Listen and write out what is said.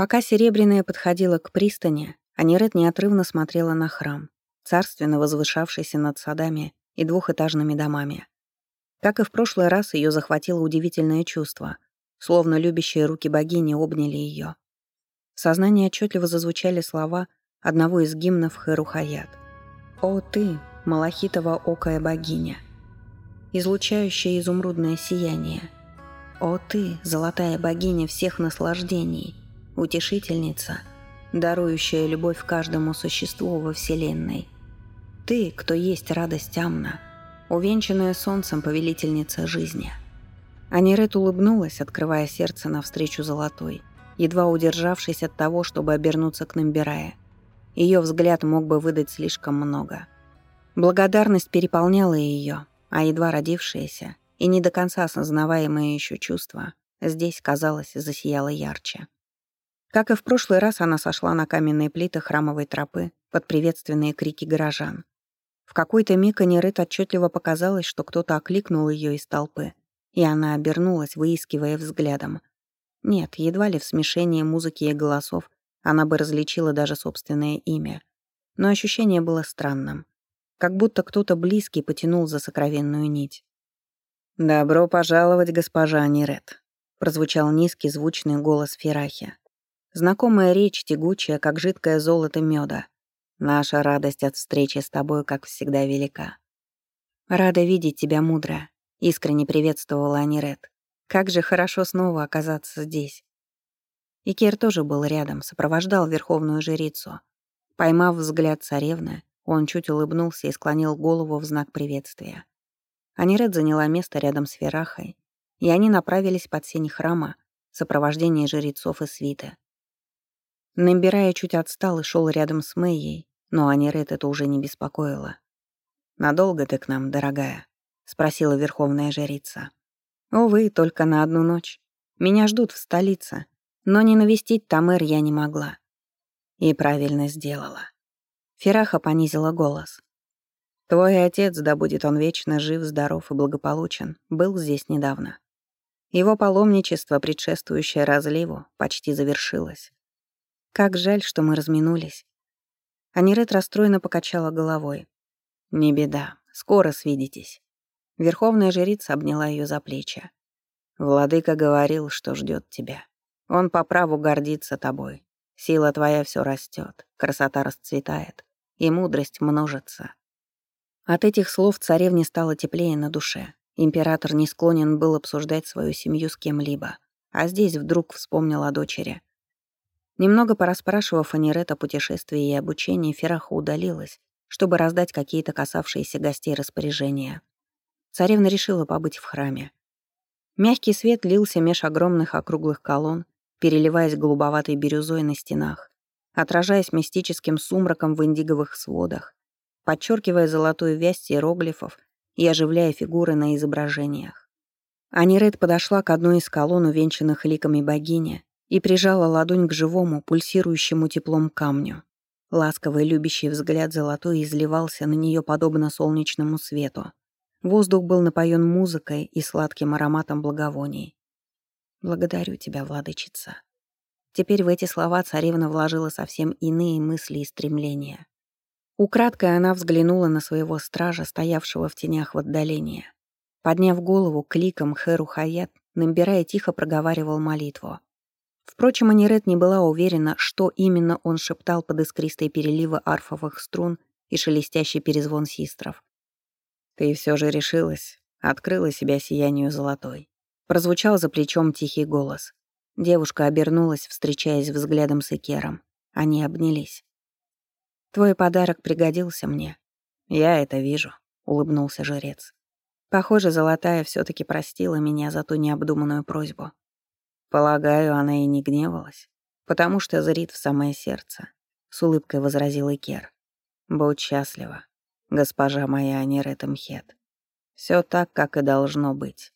Пока Серебряная подходила к пристани, Анирет неотрывно смотрела на храм, царственно возвышавшийся над садами и двухэтажными домами. Как и в прошлый раз, ее захватило удивительное чувство, словно любящие руки богини обняли ее. В сознании отчетливо зазвучали слова одного из гимнов Херухаят. «О ты, малахитово окая богиня, излучающая изумрудное сияние! О ты, золотая богиня всех наслаждений, утешительница, дарующая любовь каждому существу во Вселенной! Ты, кто есть радость Амна, увенчанная солнцем повелительница жизни!» Анирет улыбнулась, открывая сердце навстречу золотой, едва удержавшись от того, чтобы обернуться к Намбирая. Ее взгляд мог бы выдать слишком много. Благодарность переполняла ее, а едва родившееся и не до конца осознаваемое еще чувство здесь, казалось, засияло ярче. Как и в прошлый раз, она сошла на каменные плиты храмовой тропы под приветственные крики горожан. В какой-то миг Анирет отчетливо показалось, что кто-то окликнул ее из толпы, и она обернулась, выискивая взглядом. Нет, едва ли в смешении музыки и голосов она бы различила даже собственное имя. Но ощущение было странным. Как будто кто-то близкий потянул за сокровенную нить. «Добро пожаловать, госпожа Нерет», — прозвучал низкий звучный голос Ферахи. Знакомая речь, тягучая, как жидкое золото меда. Наша радость от встречи с тобой, как всегда, велика. Рада видеть тебя, мудрая, искренне приветствовала Анирет. Как же хорошо снова оказаться здесь. И Кер тоже был рядом, сопровождал верховную жрицу. Поймав взгляд царевны, он чуть улыбнулся и склонил голову в знак приветствия. Аниред заняла место рядом с Верахой, и они направились под сень храма в сопровождении жрецов и свиты. Намбирая чуть отстал и шел рядом с Мэйей, но Аниред это уже не беспокоило. «Надолго ты к нам, дорогая?» — спросила верховная жрица. «Увы, только на одну ночь. Меня ждут в столице, но не навестить Тамер я не могла. И правильно сделала. Фераха понизила голос. «Твой отец, да будет он вечно жив, здоров и благополучен, был здесь недавно. Его паломничество, предшествующее разливу, почти завершилось. Как жаль, что мы разминулись». Анирет расстроенно покачала головой. «Не беда, скоро свидитесь». Верховная жрица обняла ее за плечи. «Владыка говорил, что ждет тебя». Он по праву гордится тобой. Сила твоя все растет, красота расцветает, и мудрость множится. От этих слов царевне стало теплее на душе. Император не склонен был обсуждать свою семью с кем-либо, а здесь вдруг вспомнил о дочери. Немного порасспрашивав Анирет о путешествии и обучении, Фераха удалилась, чтобы раздать какие-то касавшиеся гостей распоряжения. Царевна решила побыть в храме. Мягкий свет лился меж огромных округлых колонн, переливаясь голубоватой бирюзой на стенах, отражаясь мистическим сумраком в индиговых сводах, подчеркивая золотую вязь иероглифов и оживляя фигуры на изображениях. Аниред подошла к одной из колонн, увенчанных ликами богини, и прижала ладонь к живому, пульсирующему теплом камню. Ласковый любящий взгляд золотой изливался на нее подобно солнечному свету. Воздух был напоен музыкой и сладким ароматом благовоний. Благодарю тебя, владычица. Теперь в эти слова царевна вложила совсем иные мысли и стремления. Украдкой она взглянула на своего стража, стоявшего в тенях в отдалении. Подняв голову кликом Хэру Хаят, Намбирая тихо проговаривал молитву. Впрочем, Анирет не была уверена, что именно он шептал под искристые переливы арфовых струн и шелестящий перезвон систров. «Ты все же решилась, открыла себя сиянию золотой. Прозвучал за плечом тихий голос. Девушка обернулась, встречаясь взглядом с Икером. Они обнялись. «Твой подарок пригодился мне». «Я это вижу», — улыбнулся жрец. Похоже, Золотая все таки простила меня за ту необдуманную просьбу. Полагаю, она и не гневалась, потому что зрит в самое сердце, — с улыбкой возразил Икер. «Будь счастлива, госпожа моя Анирета Мхет. Все так, как и должно быть.